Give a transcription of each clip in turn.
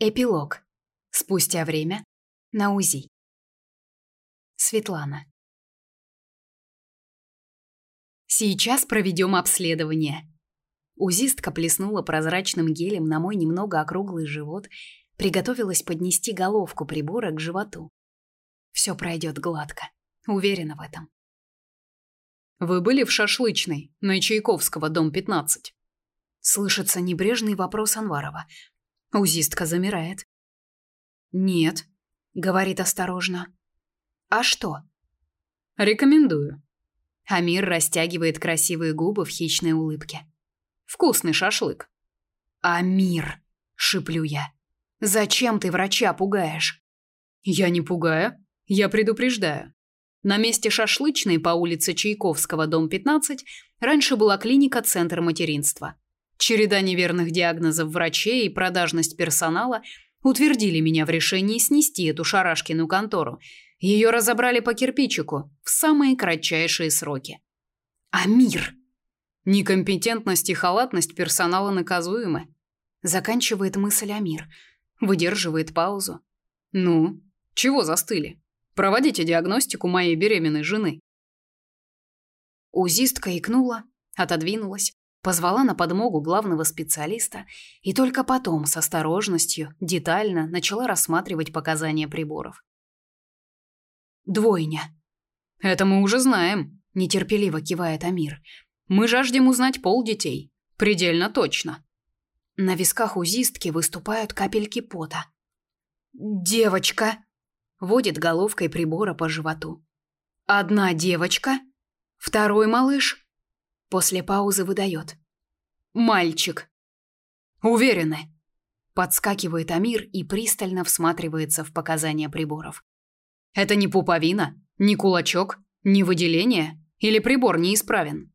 Эпилог. Спустя время. На УЗИ. Светлана. Сейчас проведем обследование. Узистка плеснула прозрачным гелем на мой немного округлый живот, приготовилась поднести головку прибора к животу. Все пройдет гладко. Уверена в этом. Вы были в шашлычной на Чайковского, дом 15? Слышится небрежный вопрос Анварова. Узистка замирает. Нет, говорит осторожно. А что? Рекомендую. Амир растягивает красивые губы в хищной улыбке. Вкусный шашлык. Амир, шиплю я. Зачем ты врача пугаешь? Я не пугаю, я предупреждаю. На месте шашлычной по улице Чайковского, дом 15, раньше была клиника-центр материнства. Череда неверных диагнозов врачей и продажность персонала утвердили меня в решении снести эту шарашкину контору. Ее разобрали по кирпичику в самые кратчайшие сроки. Амир. Некомпетентность и халатность персонала наказуемы. Заканчивает мысль Амир. Выдерживает паузу. Ну, чего застыли? Проводите диагностику моей беременной жены. Узистка икнула, отодвинулась, Позвала на подмогу главного специалиста и только потом с осторожностью, детально начала рассматривать показания приборов. Двойня. Это мы уже знаем, нетерпеливо кивает Амир. Мы жаждем узнать пол детей. Предельно точно. На висках узистки выступают капельки пота. Девочка водит головкой прибора по животу. Одна девочка, второй малыш После паузы выдает. «Мальчик». «Уверены?» Подскакивает Амир и пристально всматривается в показания приборов. «Это не пуповина, не кулачок, не выделение? Или прибор неисправен?»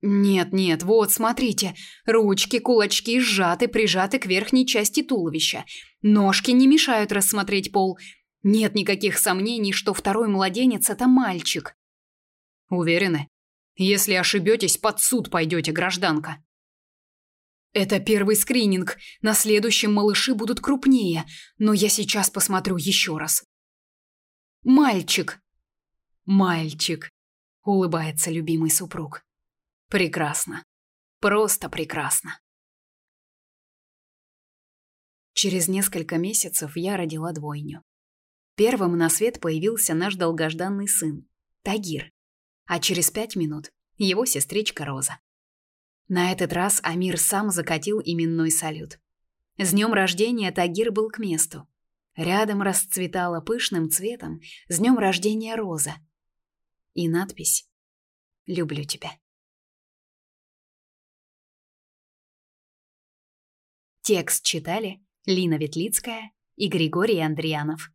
«Нет, нет, вот, смотрите. Ручки, кулачки сжаты, прижаты к верхней части туловища. Ножки не мешают рассмотреть пол. Нет никаких сомнений, что второй младенец – это мальчик». «Уверены?» Если ошибетесь, под суд пойдете, гражданка. Это первый скрининг. На следующем малыши будут крупнее, но я сейчас посмотрю еще раз. Мальчик. Мальчик. Улыбается любимый супруг. Прекрасно. Просто прекрасно. Через несколько месяцев я родила двойню. Первым на свет появился наш долгожданный сын, Тагир а через пять минут его сестричка Роза. На этот раз Амир сам закатил именной салют. С днем рождения Тагир был к месту. Рядом расцветала пышным цветом «С днем рождения Роза» и надпись «Люблю тебя». Текст читали Лина Ветлицкая и Григорий Андрианов.